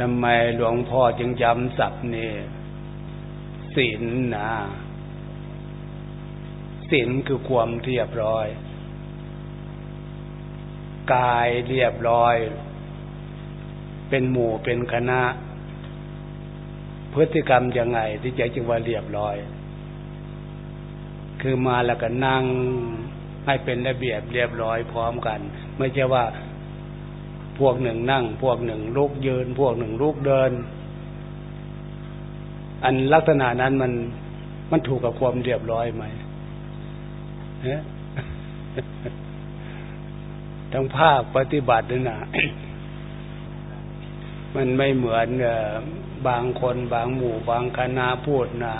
ทำไมหลวงพ่อจึงย้ำศัพท์นี่ศีลนะศีลคือความเรียบร้อย กายเรียบร้อย เป็นหมู่เป็นคณะ พฤติกรรมยังไงที่ใจจึงว่าเรียบร้อย คือมาแล้วก็นั่งให้เป็นระเบียบเรียบร้อยพร้อมกัน ไม่ใช่ว่า พวกหนึ่งนั่ง พวกหนึ่งลุกยืน พวกหนึ่งลุกเดิน อันลักษณะนั้นมันมันถูกกับความเรียบร้อยไหมทั้งภาคปฏิบัตินี่นะมันไม่เหมือนบางคนบางหมู่ บางคณะพูดนะ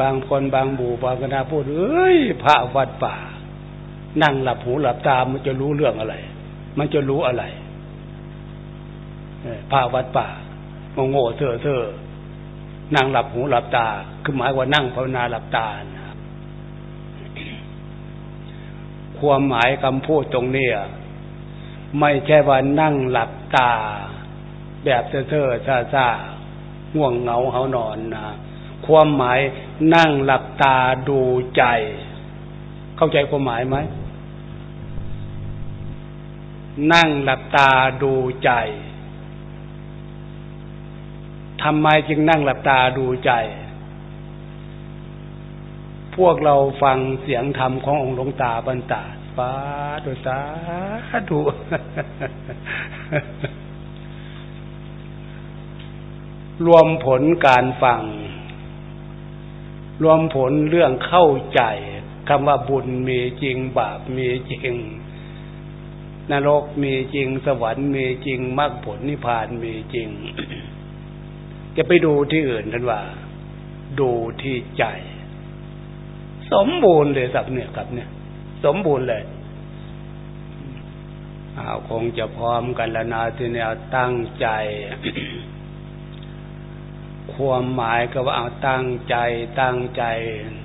บางคนบางหมู่บางคณะพูดเอ้ยพระวัดป่า นั่งหลับหูหลับตามันจะรู้เรื่องอะไร มันจะรู้อะไร พระวัดป่าโง่เซ่อเซ่อนั่งหลับหูหลับตา คือหมายว่านั่งภาวนาหลับตาความหมายคำพูดตรงนี้ไม่ใช่ว่านั่งหลับตา แบบเซ่อเซ่อซาซาง่วงเหงาเขานอนนะความหมายนั่งหลับตาดูใจ เข้าใจความหมายไหมนั่งหลับตาดูใจ ทำไมจึงนั่งหลับตาดูใจ พวกเราฟังเสียงธรรมขององค์หลวงตาบรรดาฟ้าดุสาธุรวมผลการฟัง รวมผลเรื่องเข้าใจคำว่าบุญมีจริงบาปมีจริง นรกมีจริงสวรรค์มีจริงมรรคผลนิพพานมีจริง จะไปดูที่อื่นท่านว่า ดูที่ใจ สมบูรณ์เลยสับเนี่ยครับเนี่ย สมบูรณ์เลยเอาคงจะพร้อมกันแล้วนะที่เนี่ยตั้งใจความหมายก็ว่าเอาตั้งใจตั้งใจ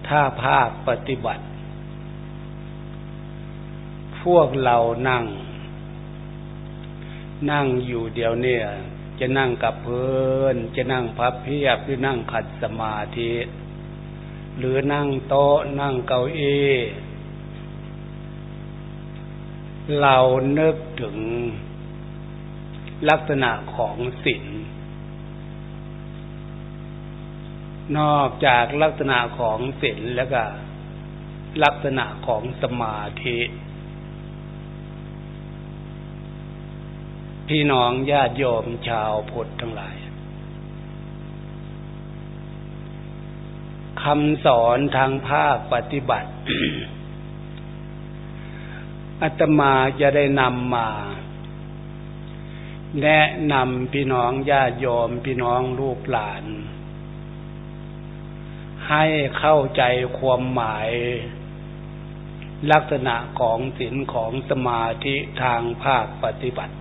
ถ้าภาคปฏิบัติ พวกเรานั่ง นั่งอยู่เดียวเนี่ย จะนั่งกับเพื่อนจะนั่งพับเพียบหรือนั่งขัดสมาธิ หรือนั่งโต๊ะนั่งเก้าอี้เรานึกถึงลักษณะของศีลนอกจากลักษณะของศีลแล้วก็ ลักษณะของสมาธิ พี่น้องญาติโยมชาวพุทธทั้งหลายคำสอนทางภาคปฏิบัติ อาตมาจะได้นำมา แนะนำพี่น้องญาติโยมพี่น้องลูกหลาน ให้เข้าใจความหมายลักษณะของศีลของสมาธิทางภาคปฏิบัติ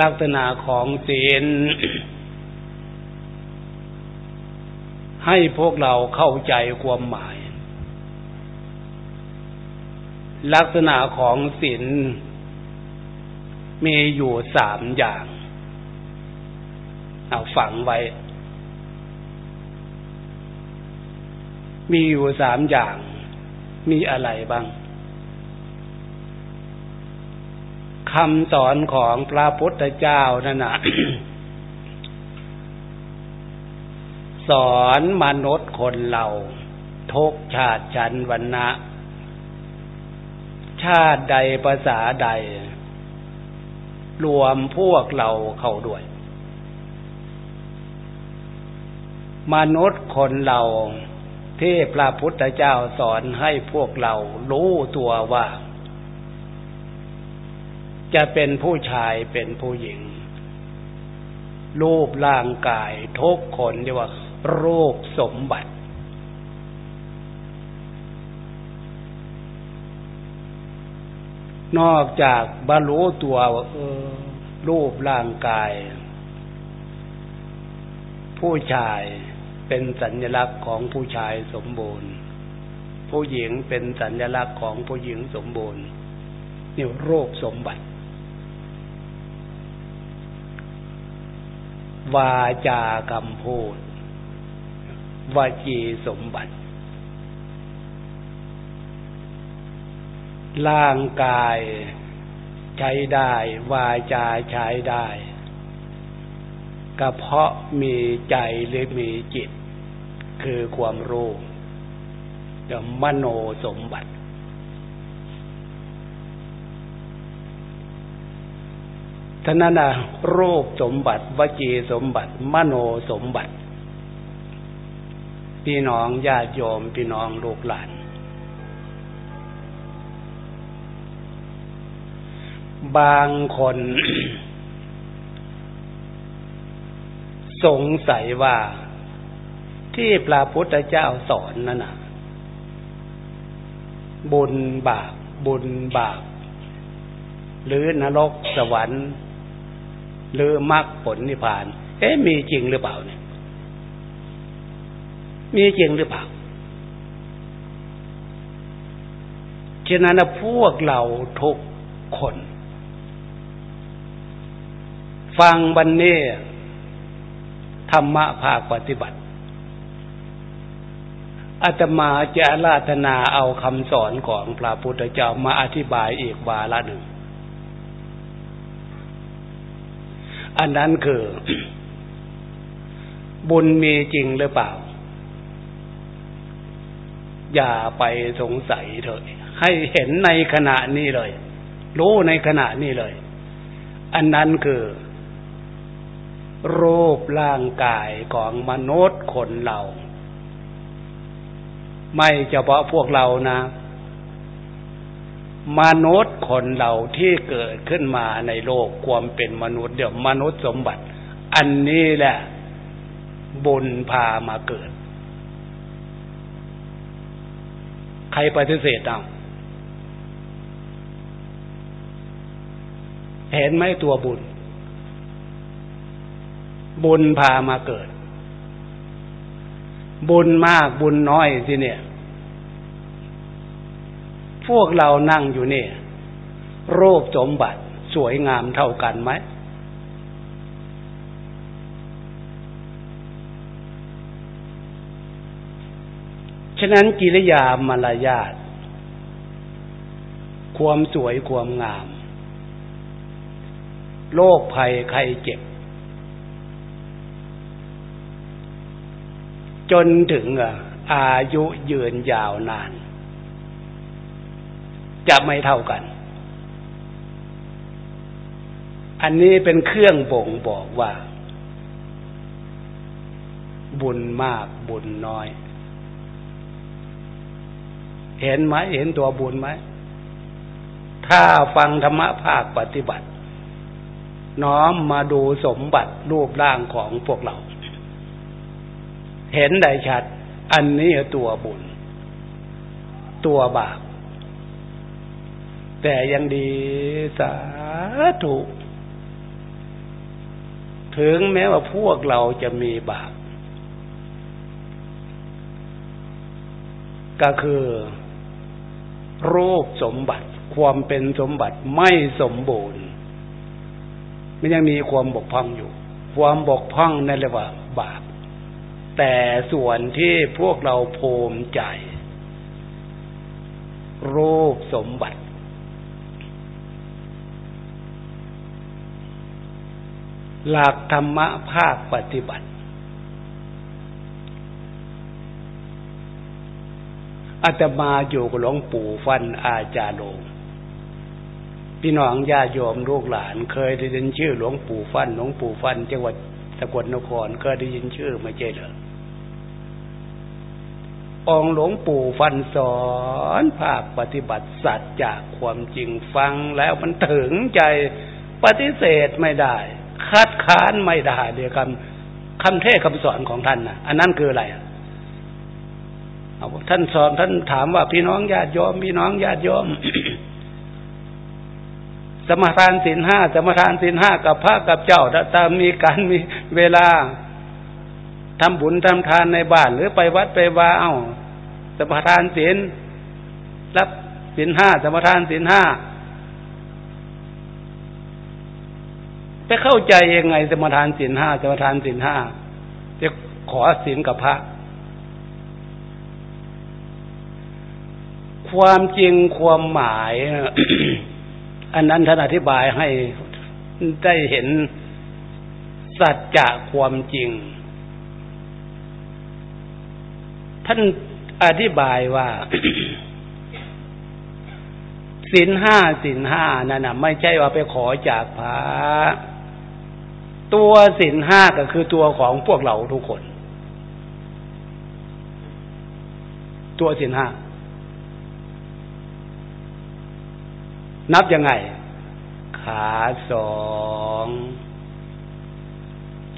ลักษณะของศีลให้พวกเราเข้าใจความหมาย ลักษณะของศีลมีอยู่สามอย่าง เอาฝังไว้ มีอยู่สามอย่าง มีอะไรบ้าง คำสอนของพระพุทธเจ้านั่นนะสอนมนุษย์คนเราทุกชาติชันวันนะชาติใดภาษาใด รวมพวกเราเข้าด้วย มนุษย์คนเราที่พระพุทธเจ้าสอนให้พวกเรารู้ตัวว่า จะเป็นผู้ชายเป็นผู้หญิง รูปร่างกายทุกคนเรียกว่ารูปสมบัติ นอกจากบรรลุตัวเออ รูปร่างกาย ผู้ชายเป็นสัญลักษณ์ของผู้ชายสมบูรณ์ ผู้หญิงเป็นสัญลักษณ์ของผู้หญิงสมบูรณ์นี่รูปสมบัติ วาจากรรมพูดวาจีสมบัติ ร่างกายใช้ได้ วาจาใช้ได้ก็เพราะมีใจหรือมีจิต คือความรู้เดี๋ยวมโนสมบัติ ท่านั้นนะรูปสมบัติวจีสมบัติ มโนสมบัติ พี่น้องญาติโยมพี่น้องลูกหลาน บางคน สงสัยว่าที่พระพุทธเจ้าสอนนั่นนะบุญบาปบุญบาปหรือนรกสวรรค์ หรือมรรคผลนิพพาน เอ๊ะมีจริงหรือเปล่าเนี่ย มีจริงหรือเปล่าฉะนั้นพวกเราทุกคน ฟังบันเน่ธรรมะภาคปฏิบัติอาตมาจะราธนาเอาคำสอนของพระพุทธเจ้ามาอธิบายอีกวาละหนึ่ง อันนั้นคือ บุญมีจริงหรือเปล่า อย่าไปสงสัยเถอะ ให้เห็นในขณะนี้เลย รู้ในขณะนี้เลย อันนั้นคือ รูปร่างกายของมนุษย์คนเรา ไม่เฉพาะพวกเรานะ มนุษย์คนเราที่เกิดขึ้นมาในโลกความเป็นมนุษย์เดี๋ยวมนุษย์สมบัติ อันนี้แหละ บุญพามาเกิด ใครปฏิเสธเอาเห็นไหมตัวบุญ บุญพามาเกิด บุญมากบุญน้อยสิเนี่ย พวกเรานั่งอยู่เนี่ยรูปสมบัติสวยงามเท่ากันไหม ฉะนั้นกิริยามารยาทความสวยความงาม โรคภัยไข้เจ็บ จนถึงอายุยืนยาวนาน จะไม่เท่ากัน อันนี้เป็นเครื่องบ่งบอกว่า บุญมากบุญน้อย เห็นไหมเห็นตัวบุญไหม ถ้าฟังธรรมะภาคปฏิบัติ น้อมมาดูสมบัติรูปร่างของพวกเรา เห็นได้ชัด อันนี้ตัวบุญ ตัวบาป แต่ยังดีสาธุถึงแม้ว่าพวกเราจะมีบาปก็คือรูปสมบัติ ความเป็นสมบัติไม่สมบูรณ์มันยังมีความบกพร่องอยู่ ความบกพร่องนั่นเรียกว่าบาป แต่ส่วนที่พวกเราภูมิใจ รูปสมบัติ หลักธรรมะภาคปฏิบัติอาตมาอยู่กับหลวงปู่ฟันอาจารย์โลพี่น้องญาติโยมลูกหลาน เคยได้ยินชื่อหลวงปู่ฟันหลวงปู่ฟันจังหวัดสกลนครเคยได้ยินชื่อไม่ใช่เหรอองหลวงปู่ฟันสอนภาคปฏิบัติสัตว์จากความจริงฟังแล้วมันถึงใจปฏิเสธไม่ได้ คัดค้านไม่ได้เดียวคำคำเทศคำสอนของท่านนะอันนั้นคืออะไรเอาท่านสอนท่านถามว่าพี่น้องญาติโยมพี่น้องญาติโยมสมทานสินห้าสมทานสินห้ากับพระกับเจ้าถ้ามีการมีเวลาทำบุญทำทานในบ้านหรือไปวัดไปวาเอาสมทานศีลรับศีลห้าสมทานศีลห้า ไปเข้าใจยังไงสมทานสินห้าสมทานสินห้าจะขอสินกับพระ ความจริงความหมาย อันนั้นท่านอธิบายให้ได้เห็นสัจจะความจริง ท่านอธิบายว่าสินห้าสินห้านั่นนะไม่ใช่ว่าไปขอจากพระ ตัวสินห้าก็คือตัวของพวกเราทุกคน ตัวสินห้านับยังไง ขาสอง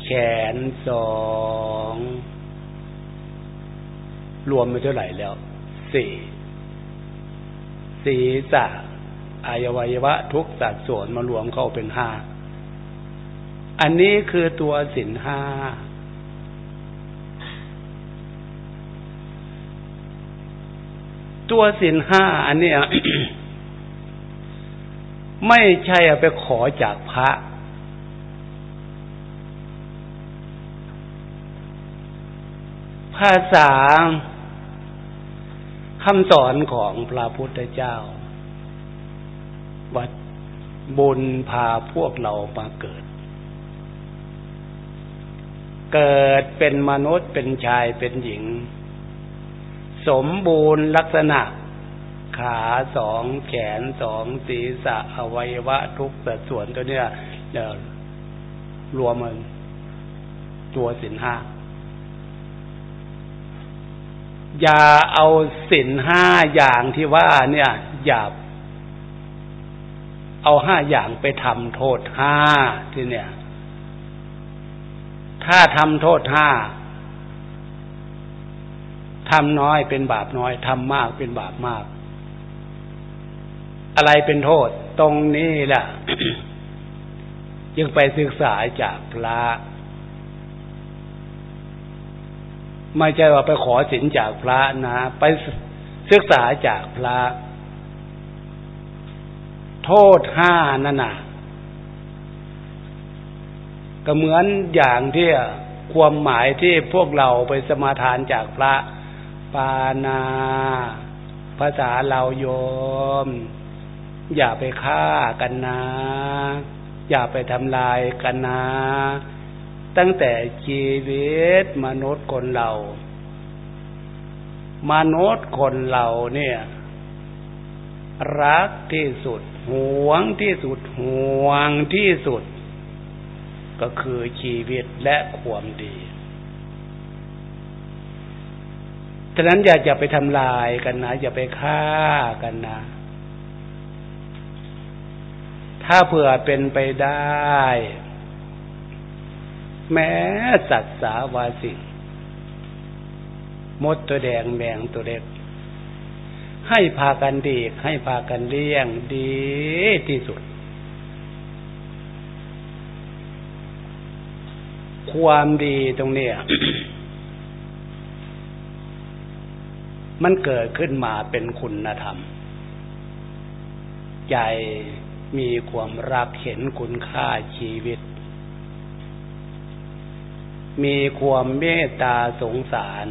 แขนสองรวมไปเท่าไหร่แล้วสี่ศีรษะอวัยวะทุกสัดส่วนมารวมเข้าเป็นห้า อันนี้คือตัวสินห้าตัวสินห้าอันนี้ไม่ใช่ไปขอจากพระ ภาษาคำสอนของพระพุทธเจ้า วัดบุญพาพวกเรามาเกิด เกิดเป็นมนุษย์เป็นชายเป็นหญิง สมบูรณ์ลักษณะ ขาสองแขนสองศีรษะอวัยวะทุกสัดส่วนตัวเนี้ยรวมมันตัวสินห้าอย่าเอาสินห้าอย่างที่ว่าเนี่ย อย่าเอาห้าอย่างไปทำโทษห้าที่เนี่ย ถ้าทำโทษห้าทำน้อยเป็นบาปน้อยทำมากเป็นบาปมาก อะไรเป็นโทษ ตรงนี้แหละจึงไปศึกษาจากพระไม่ใช่ว่าไปขอสินจากพระนะ ไปศึกษาจากพระ โทษห้านั่นน่ะ ก็เหมือนอย่างที่ความหมายที่พวกเราไปสมาทานจากพระปานา ภาษาเราโยม อย่าไปฆ่ากันนะ อย่าไปทำลายกันนะ ตั้งแต่ชีวิตมนุษย์คนเรา มนุษย์คนเราเนี่ย รักที่สุด หวงที่สุด ห่วงที่สุด ก็คือชีวิตและความดีฉะนั้นอย่าอย่าไปทำลายกันนะ อย่าไปฆ่ากันนะ ถ้าเผื่อเป็นไปได้ แม้สัตว์สาวาสิมดตัวแดงแมงตัวเล็ก ให้พากันดีให้พากันเลี้ยงดีที่สุด ความดีตรงเนี้ยมันเกิดขึ้นมาเป็นคุณธรรม ใจมีความรักเห็นคุณค่าชีวิต มีความเมตตาสงสาร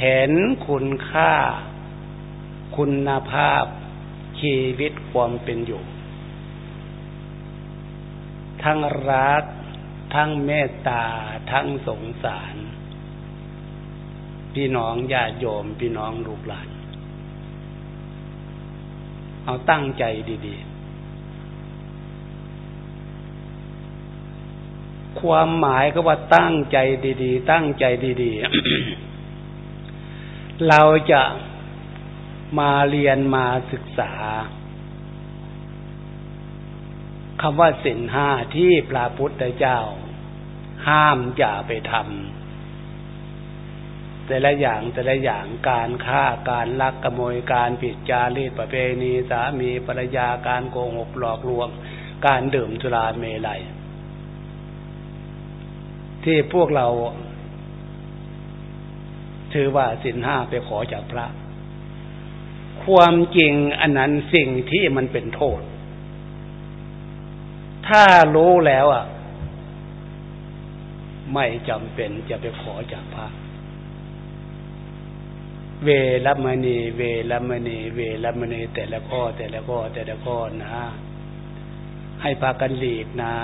เห็นคุณค่า คุณภาพชีวิตความเป็นอยู่ ทั้งรัก ทั้งเมตตาทั้งสงสาร พี่น้องญาติโยมพี่น้องลูกหลาน เอาตั้งใจดีๆ ความหมายก็ว่าตั้งใจดีๆ ตั้งใจดีๆ เราจะมาเรียนมาศึกษาคำว่าสินห้าที่พระพุทธเจ้า ห้ามอย่าไปทำแต่ละอย่างแต่ละอย่างการฆ่าการลักขโมยการผิดจารีตประเพณีสามีภรรยาการโกหกหลอกลวง การดื่มสุราเมลัย ที่พวกเราถือว่าสินห้าไปขอจากพระ ความจริงอันนั้นสิ่งที่มันเป็นโทษ ถ้ารู้แล้วอะ ไม่จำเป็นจะไปขอจากพระ เวรมณี เวรมณี เวรมณี แต่ละข้อ แต่ละข้อ แต่ละข้อนะ ให้พากันหลีกนะ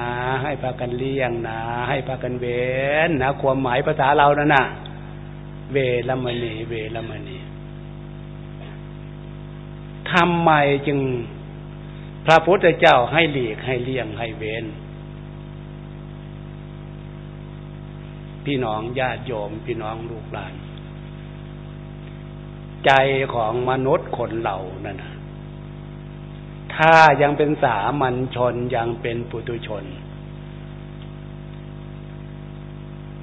ให้พากันเลี่ยงนะ ให้พากันเว้นนะ ความหมายภาษาเรานั่นนะเวรมณี เวรมณีทำไมจึงพระพุทธเจ้าให้หลีกให้เลี่ยงให้เว้น พี่น้องญาติโยม พี่น้องลูกหลาน ใจของมนุษย์คนเรานั่นนะถ้ายังเป็นสามัญชนยังเป็นปุตุชน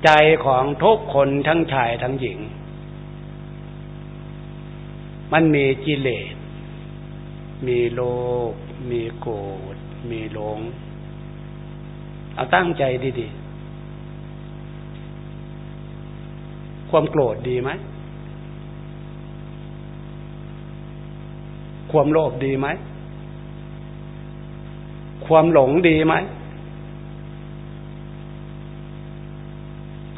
ใจของทุกคนทั้งชายทั้งหญิง มันมีกิเลส มีโลภมีโกรธมีหลง เอาตั้งใจดีๆ ความโกรธดีไหม ความโลภดีไหม ความหลงดีไหม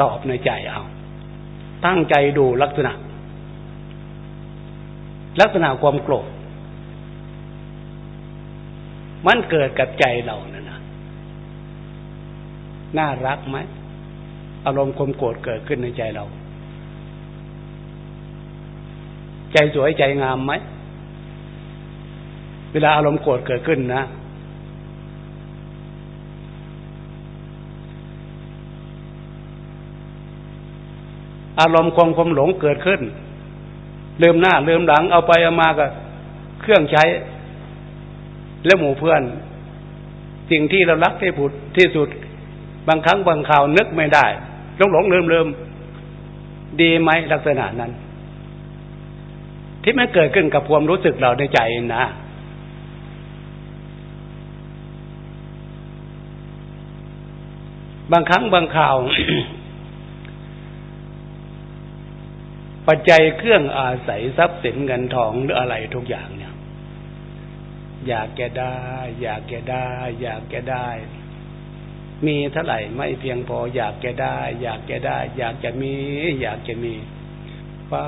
ตอบในใจเอา ตั้งใจดูลักษณะ ลักษณะความโกรธ มันเกิดกับใจเรานะนะน่ารักไหมอารมณ์ความโกรธเกิดขึ้นในใจเรา ใจสวยใจงามไหม เวลาอารมณ์โกรธเกิดขึ้นนะอารมณ์ความความหลงเกิดขึ้นลืมหน้าลืมหลังเอาไปเอามากับเครื่องใช้ และหมู่เพื่อน สิ่งที่เรารักที่ผุดที่สุด บางครั้งบางข่าวนึกไม่ได้หลงหลงลืมลืมดีไหมลักษณะนั้น ที่มันเกิดขึ้นกับความรู้สึกเราในใจนะบางครั้งบางข่าว ปัจจัยเครื่องอาศัยทรัพย์สินเงินทองหรืออะไรทุกอย่างเนี่ย อยากแกได้ อยากแกได้ อยากแกได้ มีเท่าไหร่ไม่เพียงพอ อยากแกได้ อยากแกได้ อยากจะมี อยากจะมี ป้า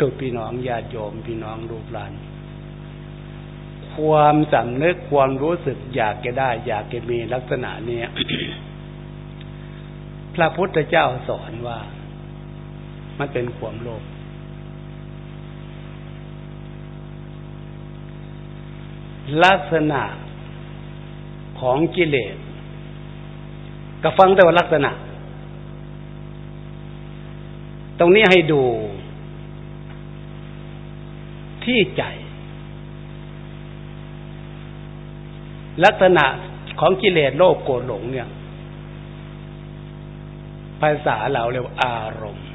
ตุพี่น้องญาติโยมพี่น้องลูกหลาน ความสำนึกความรู้สึกอยากแกได้ อยากจะมีลักษณะเนี้ยพระพุทธเจ้าสอนว่า มันเป็นความโลภลักษณะของกิเลสก็ฟังแต่ว่าลักษณะ ตรงนี้ให้ดู ที่ใจ ลักษณะของกิเลสโลภโกรธหลงเนี่ย ภาษาเราเรียกอารมณ์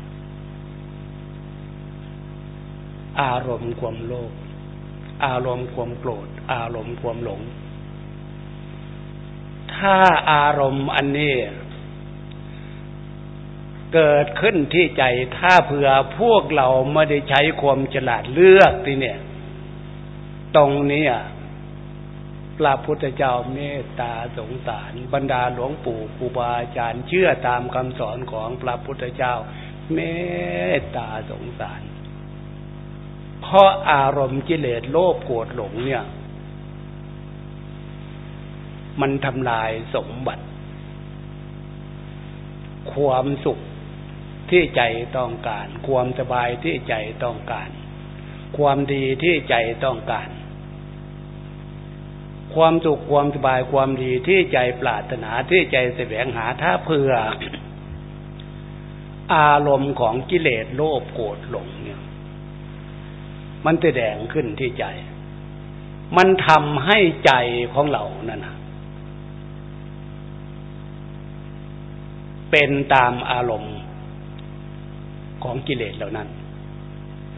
อารมณ์ความโลภอารมณ์ความโกรธ อารมณ์ความหลง ถ้าอารมณ์อันนี้ เกิดขึ้นที่ใจถ้าเผื่อพวกเราไม่ได้ใช้ความฉลาดเลือกที่เนี่ย ตรงนี้พระพุทธเจ้าเมตตาสงสาร บรรดาหลวงปู่ครูบาอาจารย์เชื่อตามคำสอนของพระพุทธเจ้า เมตตาสงสาร เพราะอารมณ์กิเลสโลภโกรธหลงเนี่ย มันทำลายสมบัติ ความสุข ที่ใจต้องการ ความสบายที่ใจต้องการ ความดีที่ใจต้องการ ความสุขความสบายความดีที่ใจปรารถนาที่ใจแสวงหาถ้าเพื่อ อารมณ์ของกิเลสโลภโกรธหลงเนี่ย มันจะแดงขึ้นที่ใจ มันทำให้ใจของเรานั่นนะเป็นตามอารมณ์ ของกิเลสเหล่านั้น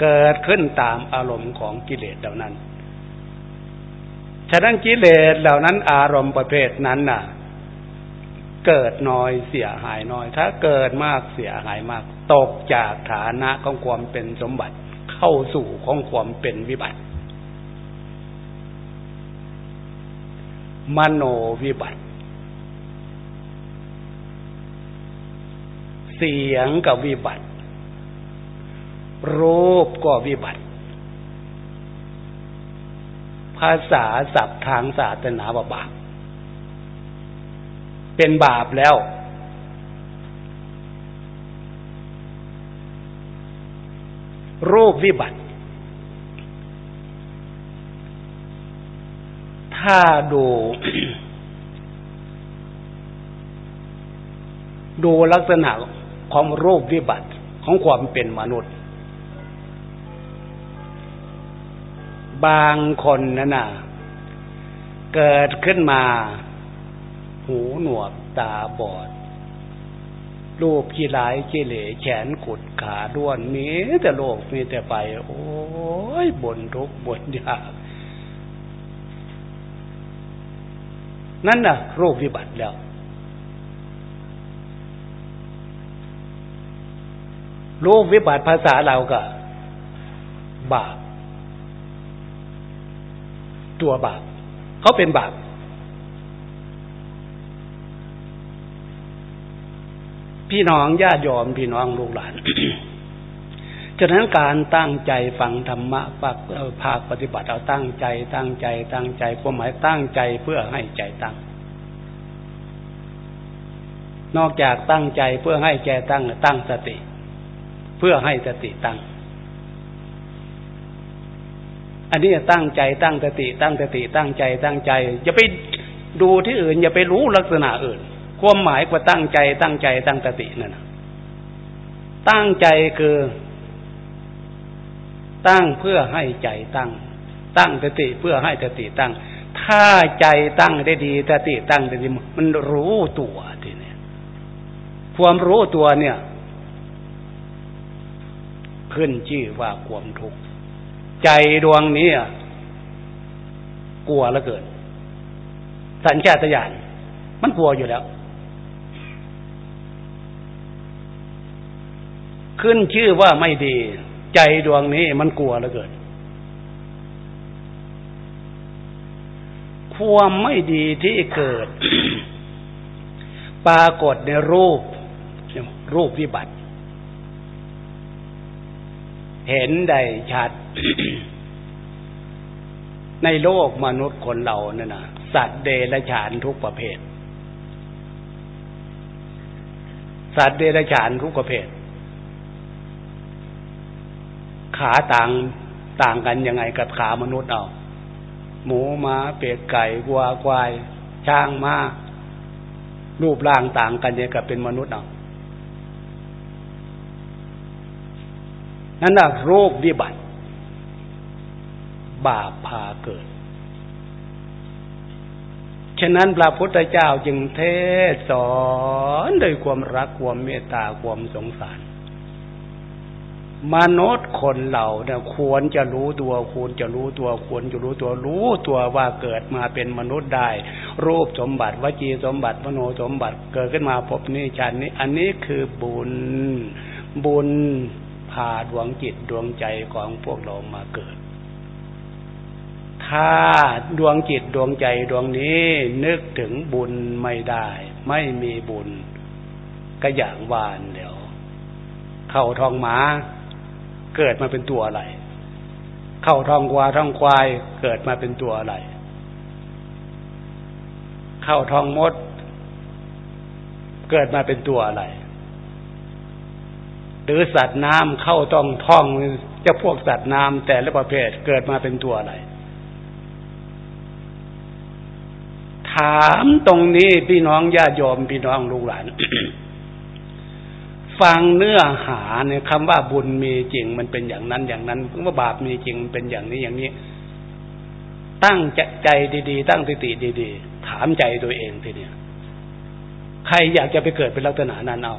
เกิดขึ้นตามอารมณ์ของกิเลสเหล่านั้น ฉะนั้นกิเลสเหล่านั้นอารมณ์ประเภทนั้นน่ะ เกิดน้อยเสียหายน้อย ถ้าเกิดมากเสียหายมาก ตกจากฐานะของความเป็นสมบัติเข้าสู่ของความเป็นวิบัติ มโนวิบัติเสียงกับวิบัติ รูปก็วิบัติ ภาษาศัพท์ทางศาสนาว่าบาป เป็นบาปแล้ว รูปวิบัติ ถ้าดูดูลักษณะของรูปวิบัติของความเป็นมนุษย์ บางคนนั่นน่ะ เกิดขึ้นมา หูหนวกตาบอด รูปขี้หลายขี้เหล่แขนขุดขาด้วนมีแต่โลกมีแต่ไป โอ้ยบนทุกบนยากนั่นน่ะ โรูปวิบัติแล้ว โรู้วิบัติภาษาเราก็บาป ตัวบาปเขาเป็นบาปพี่น้องญาติยอมพี่น้องลูกหลานฉะนั้นการตั้งใจฟังธรรมะปักภาคปฏิบัติเอาตั้งใจ ตั้งใจ ตั้งใจความหมายตั้งใจเพื่อให้ใจตั้ง นอกจากตั้งใจเพื่อให้ใจตั้งตั้งสติ เพื่อให้สติตั้ง อันนี้ตั้งใจตั้งสติ ตั้งสติ ตั้งใจ ตั้งใจ อย่าไปดูที่อื่น อย่าไปรู้ลักษณะอื่น ความหมายกว่าตั้งใจ ตั้งใจ ตั้งสตินั่นตั้งใจคือ ตั้งเพื่อให้ใจตั้ง ตั้งสติเพื่อให้สติตั้ง ถ้าใจตั้งได้ดีสติตั้งได้ดีมันรู้ตัวทีนี้ความรู้ตัวเนี่ย ขึ้นชื่อว่าความทุกข์ ใจดวงนี้กลัวล้วเกิน สัญชาตญาณมันกลัวอยู่แล้ว ขึ้นชื่อว่าไม่ดี ใจดวงนี้มันกลัวล้วเกินความไม่ดีที่เกิด ปรากฏในรูป รูปวิบัติ เห็นได้ชัด ในโลกมนุษย์คนเราเนี่ยนะสัตว์เดรัจฉานทุกประเภท สัตว์เดรัจฉานทุกประเภท ขาต่างต่างกันยังไงกับขามนุษย์เอาหมูม้าเป็ดไก่วัวควาย ช้างม้ารูปร่างต่างกันยังกับเป็นมนุษย์เอา นั่นน่ะโรควิบัติ บาปพาเกิด ฉะนั้นพระพุทธเจ้าจึงเทศสอนด้วยความรักความเมตตาความสงสาร มนุษย์คนเราเนี่ยควรจะรู้ตัวควรจะรู้ตัวควรจะรู้ตัวรู้ตัวว่าเกิดมาเป็นมนุษย์ได้ รูปสมบัติวจีสมบัติมโนสมบัติเกิดขึ้นมาพบนี้ชาตินี้ อันนี้คือบุญบุญาดวงจิตดวงใจของพวกเรามาเกิด ถ้าดวงจิตดวงใจดวงนี้นึกถึงบุญไม่ได้ ไม่มีบุญก็อย่างวานเดี๋ยว เข้าทองหมา เกิดมาเป็นตัวอะไร เข้าทองกวาทองควายเกิดมาเป็นตัวอะไร เข้าทองมด เกิดมาเป็นตัวอะไร หรือสัตว์น้ำเข้าต้องท่องจะพวกสัตว์น้ำแต่ละประเภทเกิดมาเป็นตัวอะไร ถามตรงนี้พี่น้องญาติโยมพี่น้องลูกหลานฟังเนื้อหาเนี่ยคำว่าบุญมีจริงมันเป็นอย่างนั้นอย่างนั้นว่าบาปมีจริงเป็นอย่างนี้อย่างนี้ ตั้งใจดี ๆ ตั้งสติดี ๆ ถามใจตัวเองทีเนี้ยใครอยากจะไปเกิดเป็นลักษณะนั้นเอา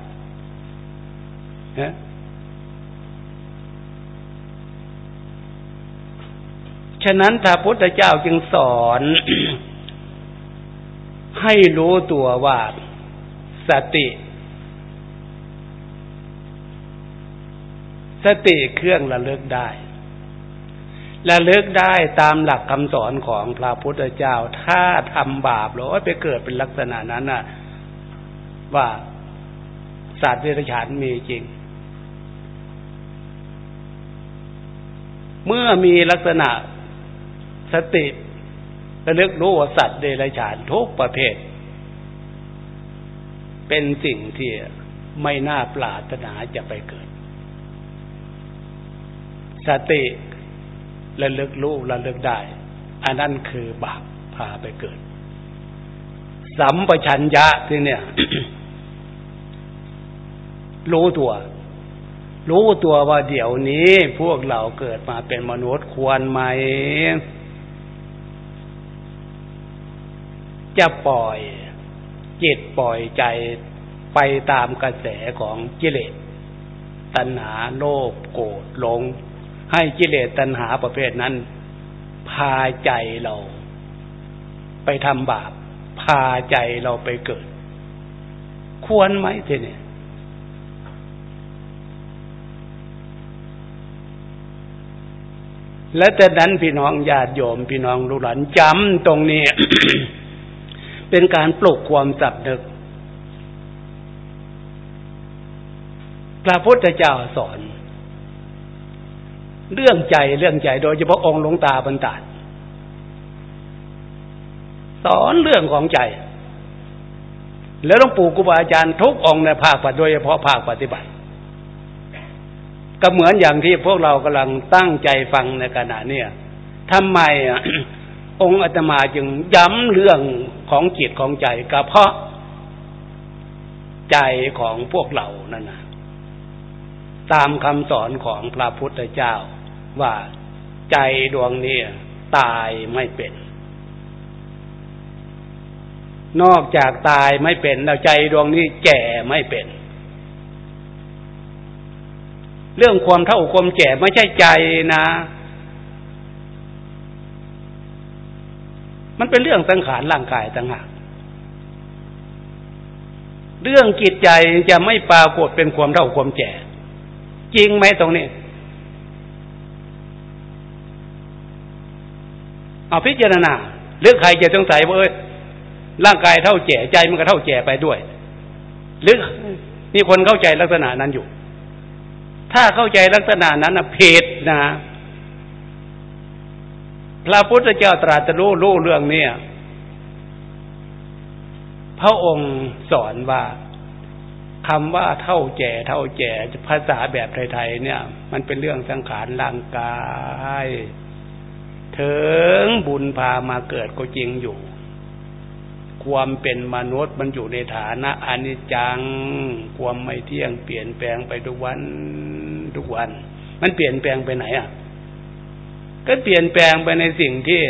ฉะนั้นพระพุทธเจ้าจึงสอน ให้รู้ตัวว่าสติ สติเครื่องระลึกได้ระลึกได้ตามหลักคำสอนของพระพุทธเจ้า ถ้าทำบาปหรือว่าไปเกิดเป็นลักษณะนั้นน่ะ ว่าสัตว์เดรัจฉานมีจริง เมื่อมีลักษณะสติระลึกรู้ว่าสัตว์เดรัจฉานทุกประเภท เป็นสิ่งที่ไม่น่าปรารถนาจะไปเกิด สติระลึกรู้ระลึกได้ อันนั้นคือบาปพาไปเกิด สัมปชัญญะที่เนี่ย รู้ตัว รู้ตัวว่าเดี๋ยวนี้พวกเราเกิดมาเป็นมนุษย์ควรไหม จะปล่อยจิตปล่อยใจไปตามกระแสของกิเลสตัณหาโลภโกรธหลง ให้กิเลสตัณหาประเภทนั้น พาใจเรา ไปทำบาป พาใจเราไปเกิด ควรไหมทีนี้ และแต่นั้นพี่น้องญาติโยม พี่น้องลูกหลานจำตรงนี้ เป็นการปลุกความสับนึก พระพุทธเจ้าสอน เรื่องใจเรื่องใจโดยเฉพาะองค์หลวงตาบรรดาสอนเรื่องของใจ แล้วหลวงปู่ครูบาอาจารย์ทุกองค์ในภาคปฏิโดยเฉพาะภาคปฏิบัติ ก็เหมือนอย่างที่พวกเรากำลังตั้งใจฟังในขณะนี้ทำไมองค์อาตมาจึงย้ำเรื่องของจิตของใจก็เพราะใจของพวกเรานั่นนะตามคำสอนของพระพุทธเจ้า ว่าใจดวงนี้ตายไม่เป็น นอกจากตายไม่เป็นแล้วใจดวงนี้แก่ไม่เป็น เรื่องความเท่าความแก่ไม่ใช่ใจนะ มันเป็นเรื่องสังขารร่างกายต่างหากเรื่องจิตใจจะไม่ปรากฏเป็นความเท่าความแก่ จริงไหมตรงนี้เอาพิจารณาเรื่องใครจะสงสัยว่าเออร่างกายเท่าแก่ใจมันก็เท่าแก่ไปด้วย หรือมีคนเข้าใจลักษณะนั้นอยู่ ถ้าเข้าใจลักษณะนั้นนะเพดนะพระพุทธเจ้าตรัสรู้รู้เรื่องนี้พระองค์สอนว่าคำว่าเท่าแก่เท่าแก่ภาษาแบบไทยๆเนี่ย มันเป็นเรื่องสังขารร่างกายถึงบุญพามาเกิดก็จริงอยู่ ความเป็นมนุษย์มันอยู่ในฐานะอนิจจัง ความไม่เที่ยงเปลี่ยนแปลงไปทุกวันทุกวัน มันเปลี่ยนแปลงไปไหนอะ ก็เปลี่ยนแปลงไปในสิ่งที่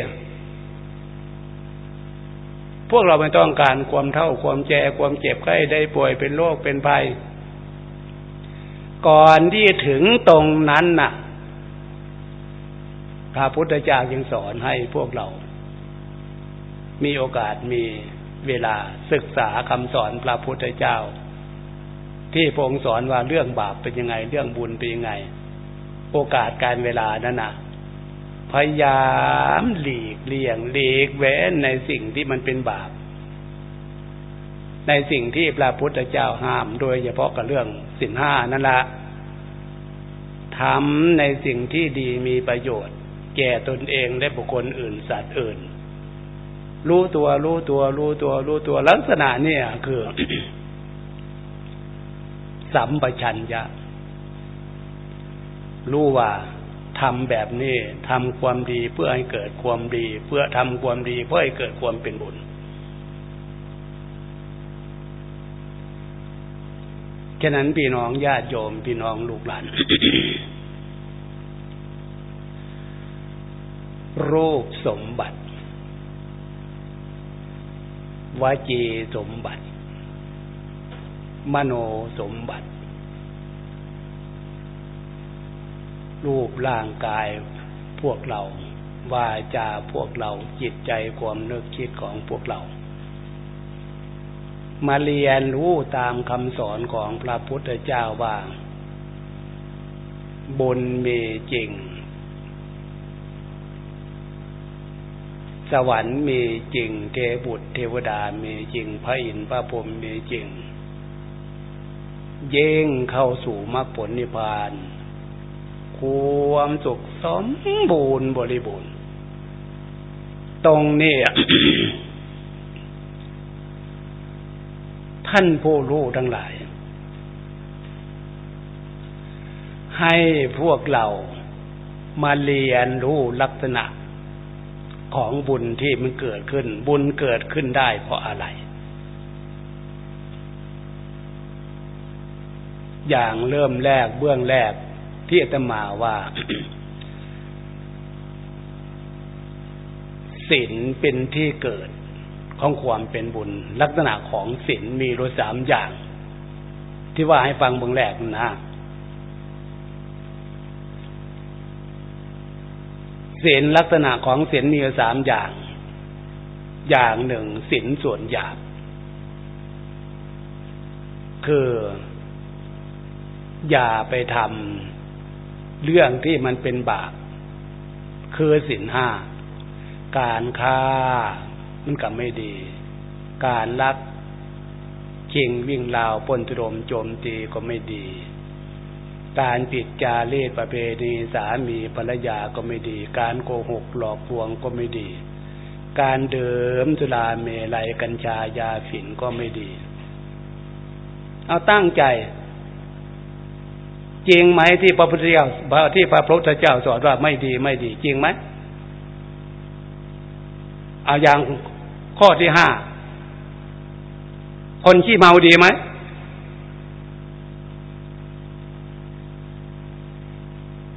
พวกเราไม่ต้องการความเท่าความแก่ความเจ็บไข้ได้ป่วยเป็นโรคเป็นภัย ก่อนที่ถึงตรงนั้นน่ะพระพุทธเจ้ายังสอนให้พวกเรา มีโอกาสมี เวลาศึกษาคำสอนพระพุทธเจ้า ที่พงสอนว่าเรื่องบาปเป็นยังไง เรื่องบุญเป็นยังไง โอกาสการเวลานั้นน่ะพยายามหลีกเลี่ยงหลีกเว้นในสิ่งที่มันเป็นบาป ในสิ่งที่พระพุทธเจ้าห้าม โดยเฉพาะกับเรื่องสินห้านั่นละทำในสิ่งที่ดีมีประโยชน์ แก่ตนเองและบุคคลอื่นสัตว์อื่น รู้ตัว รู้ตัว รู้ตัว รู้ตัวลักษณะเนี่ยคือสัมปชัญญะ รู้ว่าทำแบบนี้ทำความดีเพื่อให้เกิดความดี เพื่อทำความดี เพื่อให้เกิดความเป็นบุญ ฉะนั้นพี่น้องญาติโยมพี่น้องลูกหลานรูปสมบัติ วจีสมบัติ มโนสมบัติ รูปร่างกายพวกเรา วาจาพวกเรา จิตใจความนึกคิดของพวกเรา มาเรียนรู้ตามคำสอนของพระพุทธเจ้าว่า บุญมีจริง สวรรค์มีจริง เทบุตร เทวดามีจริง พระอินทร์พระพรหมมีจริง เย่งเข้าสู่มรรคผลนิพพาน ความสุขสมบูรณ์บริบูรณ์ ตรงนี้ท่านผู้รู้ทั้งหลาย ให้พวกเรามาเรียนรู้ลักษณะ ของบุญที่มันเกิดขึ้น บุญเกิดขึ้นได้เพราะอะไร อย่างเริ่มแรกเบื้องแรกที่อาตมาว่าศีลเป็นที่เกิดของความเป็นบุญ ลักษณะของศีลมีรสามอย่าง ที่ว่าให้ฟังเบื้องแรกนะ ศีลลักษณะของศีลมีสามอย่าง อย่างหนึ่งศีลส่วนหยาบ คือ อย่าไปทำเรื่องที่มันเป็นบาป คือศีลห้า การฆ่ามันก็ไม่ดี การลักชิงวิ่งราวปนตรมโจมตีก็ไม่ดี การผิดจารีตประเพณีสามีภรรยาก็ไม่ดี การโกหกหลอกลวงก็ไม่ดี การเดิมจุลาเมลัยกัญชายาฝิ่นก็ไม่ดี เอาตั้งใจ จริงไหมที่พระพุทธเจ้าที่พระพุทธเจ้าสอนว่าไม่ดีไม่ดี จริงไหมเอาอย่างข้อที่ห้าคนขี้เมาดีไหม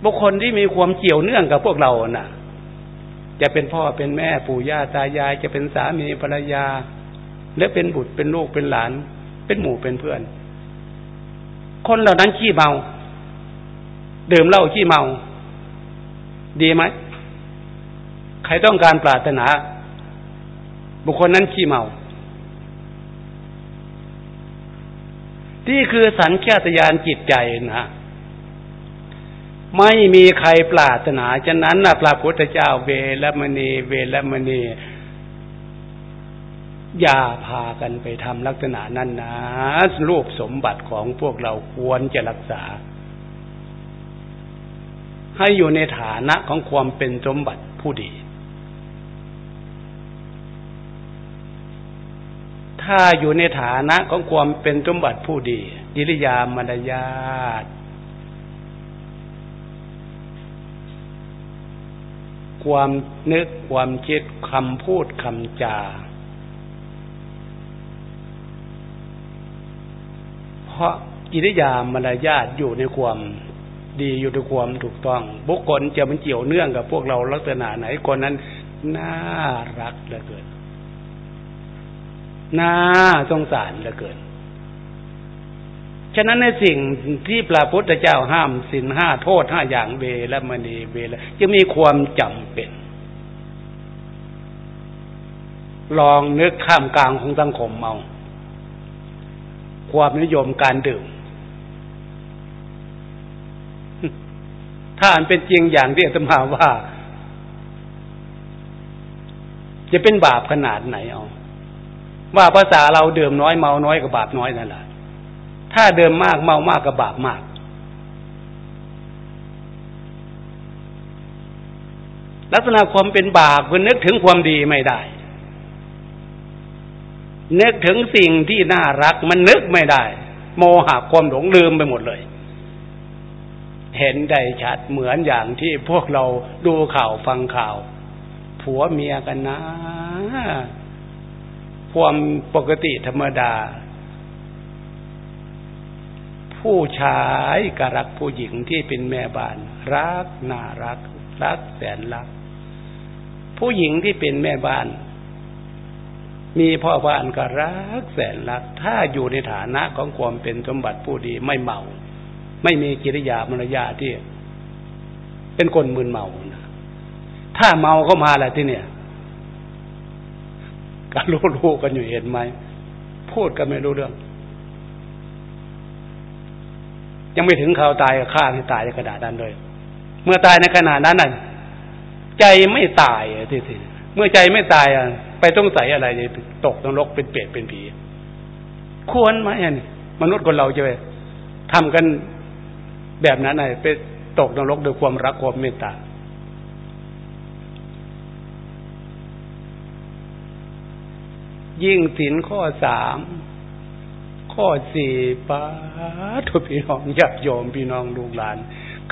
บุคคลที่มีความเกี่ยวเนื่องกับพวกเราน่ะ จะเป็นพ่อเป็นแม่ปู่ย่าตายาย จะเป็นสามีภรรยา และเป็นบุตรเป็นลูกเป็นหลาน เป็นหมู่เป็นเพื่อน คนเหล่านั้นขี้เมาดื่มเหล้าขี้เมา ดีไหมใครต้องการปรารถนา บุคคลนั้นขี้เมาที่คือสัญชาตญาณจิตใจนะ ไม่มีใครปรารถนาฉะนั้นนะพระพุทธเจ้าเวรมณี เวรมณี อย่าพากันไปทำลักษณะนั้นนะรูปสมบัติของพวกเราควรจะรักษา ให้อยู่ในฐานะของความเป็นสมบัติผู้ดี ถ้าอยู่ในฐานะของความเป็นสมบัติผู้ดีจิริยามารยาท ความนึกความคิดคำพูดคำจา เพราะกิริยามารยาทอยู่ในความดีอยู่ในความถูกต้อง บุคคลจะมันเกี่ยวเนื่องกับพวกเราลักษณะไหนคนนั้น น่ารักเหลือเกิน น่าสงสารเหลือเกิน ฉะนั้นในสิ่งที่พระพุทธเจ้าห้ามสินห้าโทษห้าอย่างเวและมณีเวลจะมีความจำเป็น ลองนึกข้ามกลางของสังคมเอาความนิยมการดื่ม ถ้าอันเป็นจริงอย่างที่อาตมาว่า จะเป็นบาปขนาดไหนเอา ว่าภาษาเราดื่มน้อยเมาน้อยกับบาปน้อยนั่นแหละ ถ้าเดิมมากเมามากกับบาปมาก ลักษณะความเป็นบาปคือนึกถึงความดีไม่ได้ นึกถึงสิ่งที่น่ารักมันนึกไม่ได้ โมหะความหลงลืมไปหมดเลย เห็นได้ชัดเหมือนอย่างที่พวกเราดูข่าวฟังข่าว ผัวเมียกันนะ ความปกติธรรมดา ผู้ชายก็รักผู้หญิงที่เป็นแม่บ้าน รักน่ารัก รักแสนรัก ผู้หญิงที่เป็นแม่บ้าน มีพ่อบ้านก็รักแสนรัก ถ้าอยู่ในฐานะของความเป็นสมบัติผู้ดีไม่เมา ไม่มีกิริยามารยาที่ เป็นคนมึนเมาถ้าเมาเข้ามาแหล้วที่เนี่ยก็รู้ๆกันอยู่เห็นไหมพูดก็ไม่รู้เรื่อง ยังไม่ถึงข่าวตายฆ่าให้ตายในกระดาษนั้นเลยเมื่อตายในขณะนั้นน่ะใจไม่ตายทีทีเมื่อใจไม่ตายอะไปต้องใส่อะไรตกนรกเป็นเปรตเป็นผี ควรไหมอันมนุษย์คนเราจะไปทำกันแบบนั้นไงไปตกนรกด้วยความรักความเมตตายิ่งสินข้อสาม ข้อสี่ป้าทุพี่น้องญาติโยมพี่น้องลูกหลาน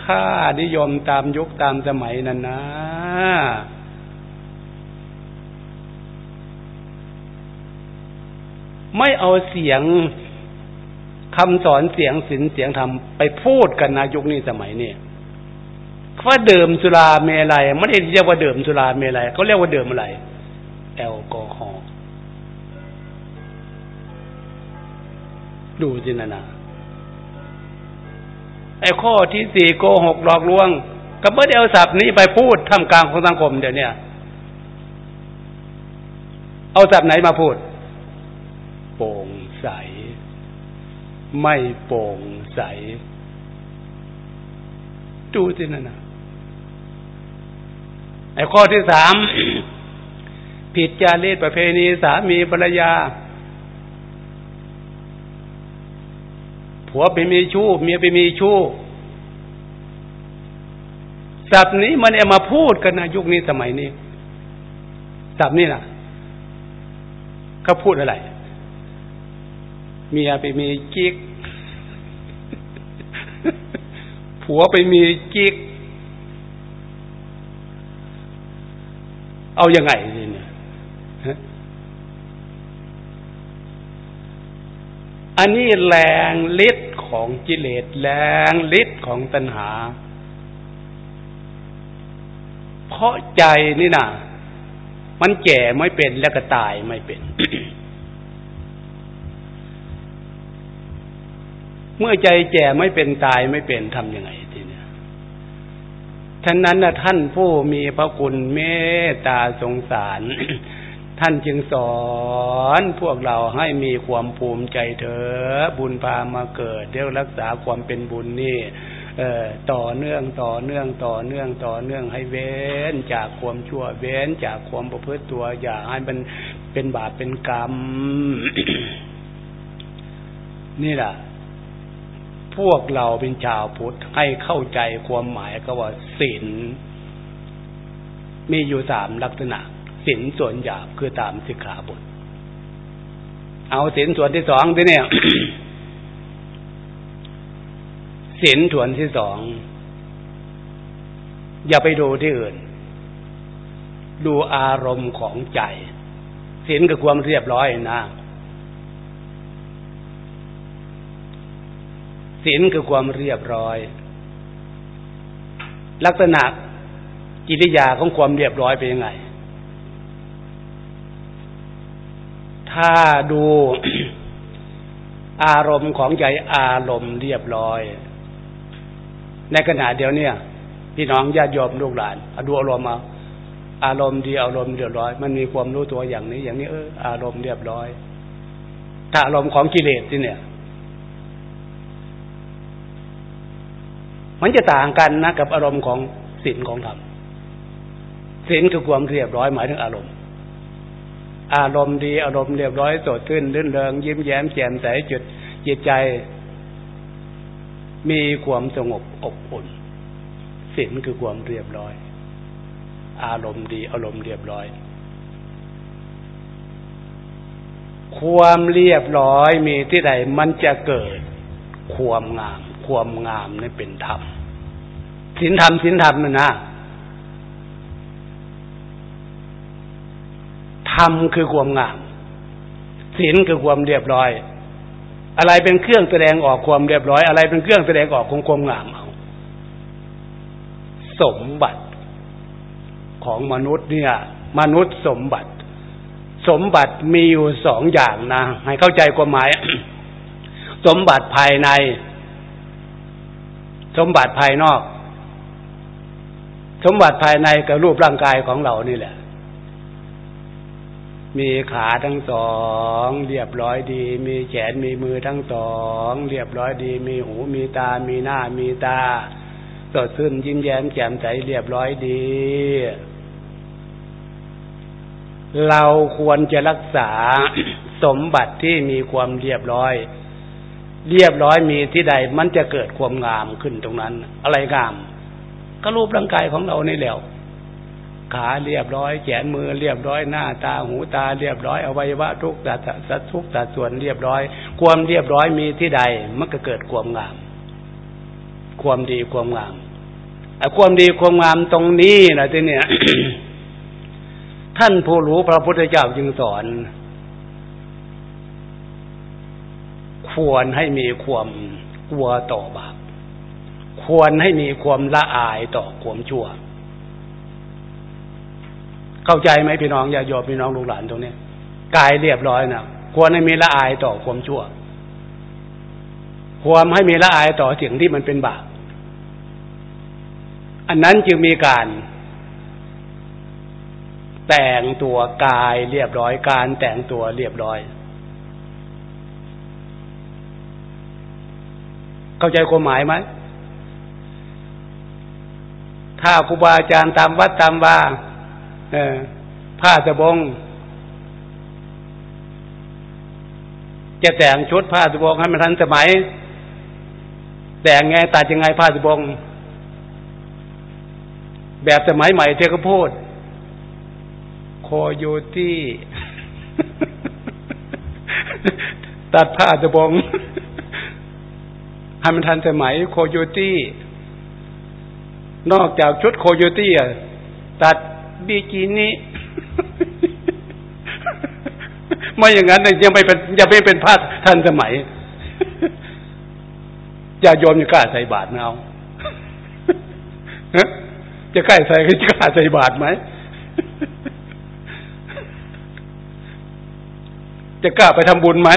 ค่านิยมตามยุคตามสมัยนั่นนะไม่เอาเสียงคำสอนเสียงศิลเสียงธรรมไปพูดกันนะยุคนี้สมัยนี้ว่าเดิมสุราเมลัยไม่ได้เรียกว่าเดิมสุราเมลัยเขาเรียกว่าเดิมอะไร แอลกอฮอล์ ดูสินะนะไอ้ข้อที่สี่โกหกหลอกลวงก็ไม่ได้เอาศัพท์นี้ไปพูดทำกลางของสังคมเดี๋ยวนี้เอาศัพท์ไหนมาพูด โปร่งใส ไม่โปร่งใส ดูสินั่นนะไอ้ข้อที่สาม ผิดจารีตประเพณีสามีภรรยา ผัวไปมีชู้เมียไปมีชู้ศัพท์นี้มันเอามาพูดกันนะยุคนี้สมัยนี้ศัพท์นี้นะเขาพูดอะไร เมียไปมีกิ๊กผัวไปมีกิ๊กเอาอยัางไงเนี่ย อันนี้แรงฤทธิ์ของกิเลสแรงฤทธิ์ของตัณหา เพราะใจนี่นะมันแก่ไม่เป็นแล้วก็ตายไม่เป็น เมื่อใจแก่ไม่เป็นตายไม่เป็นทำยังไงทีเนี้ยฉะนั้นนะท่านผู้มีพระคุณเมตตาสงสาร ท่านจึงสอนพวกเราให้มีความภูมิใจเถอะบุญพามาเกิดเดี๋ยวรักษาความเป็นบุญนี่เออต่อเนื่องต่อเนื่องต่อเนื่องต่อเนื่องให้เว้นจากความชั่วเว้นจากความประพฤติตัวอย่าให้มันเป็นบาปเป็นกรรม นี่แหละพวกเราเป็นชาวพุทธให้เข้าใจความหมายก็ว่าศีลมีอยู่สามลักษณะ ศีลส่วนหยาบคือตามสิกขาบท เอาศีลส่วนที่สองที่เนี่ยศีลส่วนที่สอง อย่าไปดูที่อื่น ดูอารมณ์ของใจศีลกับความเรียบร้อยนะศีลคือความเรียบร้อย ลักษณะกิริยาของความเรียบร้อยเป็นยังไง ถ้าดูอารมณ์ของใจอารมณ์เรียบร้อย ในขณะเดียวเนี่ย พี่น้องญาติโยมลูกหลานดูอารมณ์มาอารมณ์ดีอารมณ์เรียบร้อย มันมีความรู้ตัวอย่างนี้ อย่างนี้เอออารมณ์เรียบร้อย ถ้าอารมณ์ของกิเลสที่เนี่ย มันจะต่างกันนะกับอารมณ์ของศีลของธรรมศีลคือความเรียบร้อยหมายถึงอารมณ์ อารมณ์ดีอารมณ์เรียบร้อยสดชื่นลื่นเริงยิ้มแย้มแจ่มใสจุดจิตใจ มีความสงบอบอุ่นศีลคือความเรียบร้อย อารมณ์ดีอารมณ์เรียบร้อย ความเรียบร้อยมีที่ใดมันจะเกิด ความงาม ความงามนี่เป็นธรรมศีลธรรมศีลธรรมนะนะ รมคือความงามศีลคือความเรียบร้อย อะไรเป็นเครื่องแสดงออกความเรียบร้อย อะไรเป็นเครื่องแสดงออกของความงามเอาสมบัติของมนุษย์เนี่ย มนุษย์สมบัติ สมบัติมีอยู่สองอย่างนะให้เข้าใจความหมาย สมบัติภายใน สมบัติภายนอก สมบัติภายในกับรูปร่างกายของเรานี่แหละ มีขาทั้งสอง เรียบร้อยดี มีแขนมีมือทั้งสอง เรียบร้อยดี มีหูมีตา มีหน้ามีตา สดชื่นยิ้มแย้มแจ่มใสเรียบร้อยดี เราควรจะรักษาสมบัติที่มีความเรียบร้อย เรียบร้อยมีที่ใดมันจะเกิดความงามขึ้นตรงนั้น อะไรงาม ก็รูปร่างกายของเราในแล้ว ขาเรียบร้อยแขนมือเรียบร้อยหน้าตาหูตาเรียบร้อยอวัยวะทุกสัดทุกสัดส่วนเรียบร้อย ความเรียบร้อยมีที่ใดมันก็เกิดความงาม ความดีความงามไอ้ความดีความงามตรงนี้นะที่เนี่ยท่านผู้รู้พระพุทธเจ้าจึงสอน ควรให้มีความกลัวต่อบาปควรให้มีความละอายต่อความชั่ว เข้าใจไหมพี่น้องอย่าโยบพี่น้องลูกหลานตรงนี้กายเรียบร้อยนะควรให้มีละอายต่อความชั่ว ควรให้มีละอายต่อสิ่งที่มันเป็นบาปอันนั้นจึงมีการ แต่งตัวกายเรียบร้อยการแต่งตัวเรียบร้อย เข้าใจความหมายไหมถ้าครูบาอาจารย์ตามวัดตามว่า ผ้าสบง จะแต่งชุดผ้าสบงให้มันทันสมัย แต่งไงตัดยังไงผ้าสบง แบบสมัยใหม่เทก็พูดโคโยตี้ ตัดผ้าสบงให้มันทันสมัยโคโยตี้ นอกจากชุดโคโยตี้อะตัด บิกินี่ไม่อย่างนั้นยังไม่เป็นยังไม่เป็นพาดทันสมัยอย่าโยมจะกล้าใส่บาตรเอาจะกล้าใส่จะกล้าใส่บาตรไหมจะกล้าไปทำบุญไหม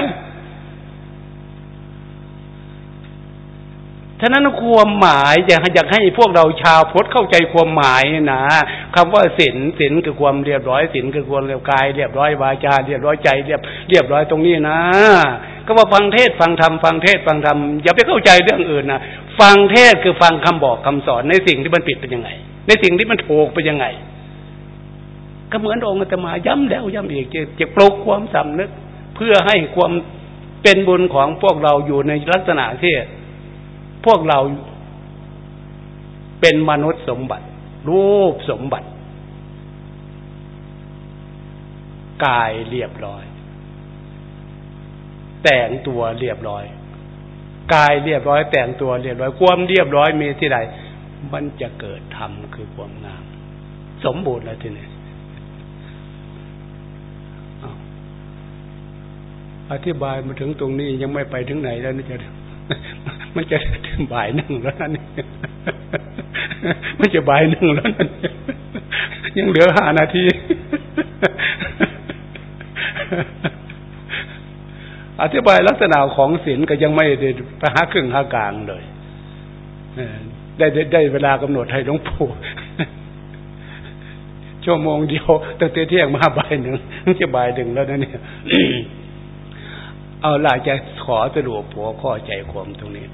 ฉะนั้นความหมายอยากอยากให้พวกเราชาวพุทธเข้าใจความหมายนะคำว่าศีลศีลคือความเรียบร้อยศีลคือความเรียบกาย เรียบร้อยวาจาเรียบร้อยใจเรียบเรียบร้อยตรงนี้นะ ก็ว่าฟังเทศฟังธรรมฟังเทศฟังธรรมอย่าไปเข้าใจเรื่องอื่นนะฟังเทศคือฟังคำบอกคำสอนในสิ่งที่มันผิดเป็นยังไง ในสิ่งที่มันถูกเป็นยังไง ก็เหมือนองค์อาตมาย้ำแล้วย้ำอีกจะปลุกความสำนึก เพื่อให้ความเป็นบุญของพวกเราอยู่ในลักษณะที่ พวกเราเป็นมนุษย์สมบัติ รูปสมบัติ กายเรียบร้อย แต่งตัวเรียบร้อย กายเรียบร้อย แต่งตัวเรียบร้อย ความเรียบร้อยมีที่ใดมันจะเกิดธรรมคือความงาม สมบูรณ์แล้วทีนี้อธิบายมาถึงตรงนี้ยังไม่ไปถึงไหนแล้วนี่จะ มันจะถึงบ่ายนึ่งแล้วนั่นมันจะบ่ายนึ่งแล้วนั่นยังเหลือห้านาทีอธิบายลักษณะของศีลก็ยังไม่ได้ไปหาครึ่งหากลางเลยได้ได้เวลากำหนดให้หลวงปู่ชั่วโมงเดียวตั้งแต่เที่ยงมาบ่ายหนึ่งจะบ่ายหนึ่งแล้วนะเนี่ย เอาล่ะจะขอสรุปหัวข้อใจความตรงนี้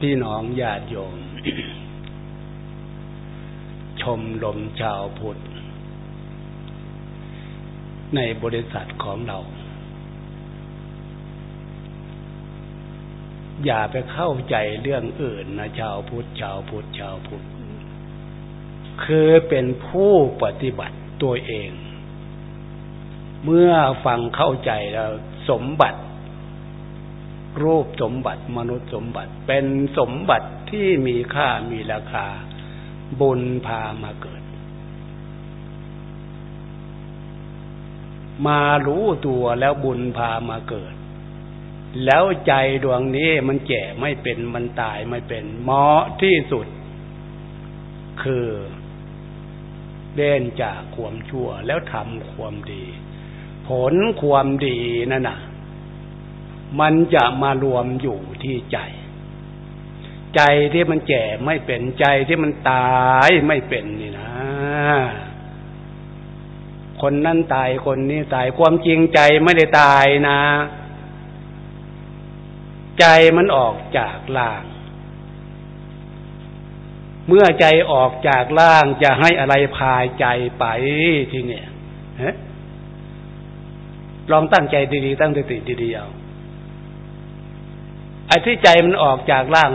พี่น้องญาติโยม ชมลมชาวพุทธ ในบริษัทของเรา อย่าไปเข้าใจเรื่องอื่นนะชาวพุทธชาวพุทธชาวพุทธคือเป็นผู้ปฏิบัติตัวเอง เมื่อฟังเข้าใจแล้ว สมบัติ รูปสมบัติมนุษย์สมบัติ เป็นสมบัติที่มีค่ามีราคา บุญพามาเกิด มารู้ตัวแล้วบุญพามาเกิด แล้วใจดวงนี้มันแก่ไม่เป็นมันตายไม่เป็นเหมาะที่สุด คือเด่นจากความชั่วแล้วทำความดี ลความดีนั่นน่ะ มันจะมารวมอยู่ที่ใจ ใจที่มันแก่ไม่เป็นใจที่มันตายไม่เป็นนี่นะคนนั้นตายคนนี้ตายความจริงใจไม่ได้ตายนะ ใจมันออกจากล่าง เมื่อใจออกจากล่างจะให้อะไรพายใจไปทีเนี่ย ลองตั้งใจดีๆ ตั้งสติดีๆเอาไอ้ที่ใจมันออกจากร่าง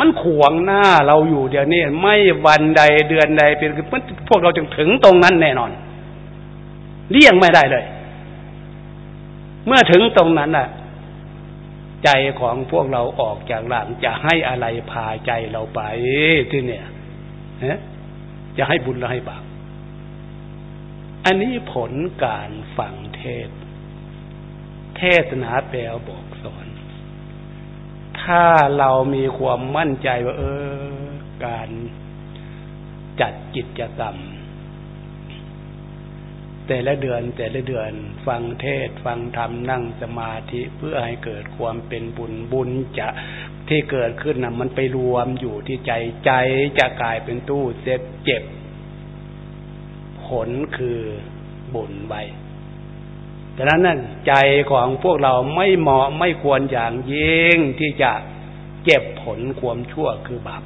มันขวงหน้าเราอยู่เดี๋ยวนี้ไม่วันใดเดือนใดเป็นพวกเราจึงถึงตรงนั้นแน่นอนเลี่ยงไม่ได้เลย เมื่อถึงตรงนั้นน่ะ ใจของพวกเราออกจากหลังจะให้อะไรพาใจเราไปที่เนี่ยจะให้บุญหรือให้บาป อันนี้ผลการฟังเทศ เทศนาแปลบอกสอน ถ้าเรามีความมั่นใจว่า เออ การจัดกิจกรรม แต่ละเดือนแต่ละเดือน ฟังเทศ ฟังธรรมนั่งสมาธิเพื่อให้เกิดความเป็นบุญบุญจะที่เกิดขึ้นนะมันไปรวมอยู่ที่ใจใจจะกลายเป็นตู้เซ็ตเจ็บ ผลคือบุญไว้ดังนั้นนั่นใจของพวกเราไม่เหมาะไม่ควรอย่างยิ่งที่จะเก็บผลความชั่วคือบาป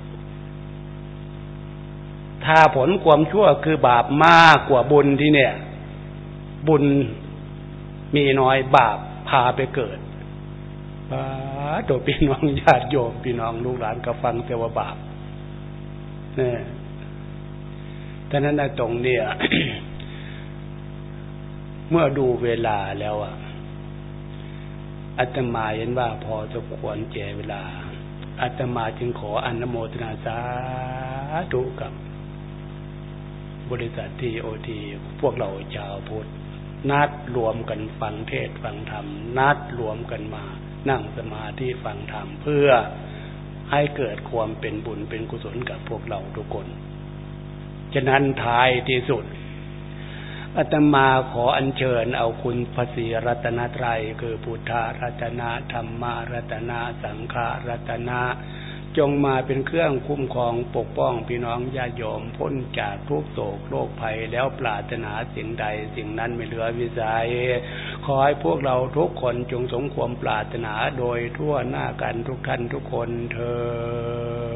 ถ้าผลความชั่วคือบาปมากกว่าบุญที่เนี่ย บุญมีน้อยบาปพาไปเกิดบาตัวพี่น้องญาติโยมพี่น้องลูกหลานก็ฟังแต่ว่าบาปเนี่ย ดังนั้นในตรงเนี้ยเมื่อดูเวลาแล้วอะอาตมาเห็นว่าพอจะควรแก่เวลาอาตมาจึงขออนโมทนาสาธุกับบริษัททีโอทีพวกเราชาวพุทธนัดรวมกันฟังเทศฟังธรรม นัดรวมกันมา นั่งสมาธิฟังธรรมเพื่อให้เกิดความเป็นบุญเป็นกุศลกับพวกเราทุกคน ฉะนั้นท้ายที่สุดอาตมาขออัญเชิญเอาคุณพระศรีรัตนตรัย คือพุทธรัตนะธรรมรัตนะสังฆรัตนะจงมาเป็นเครื่องคุ้มครองปกป้องพี่น้องญาติโยมพ้นจากทุกโศกโรคภัยแล้วปรารถนาสิ่งใดสิ่งนั้นไม่เหลือวิสัย ขอให้พวกเราทุกคนจงสมความปรารถนาโดยทั่วหน้ากันทุกท่านทุกคนเธอ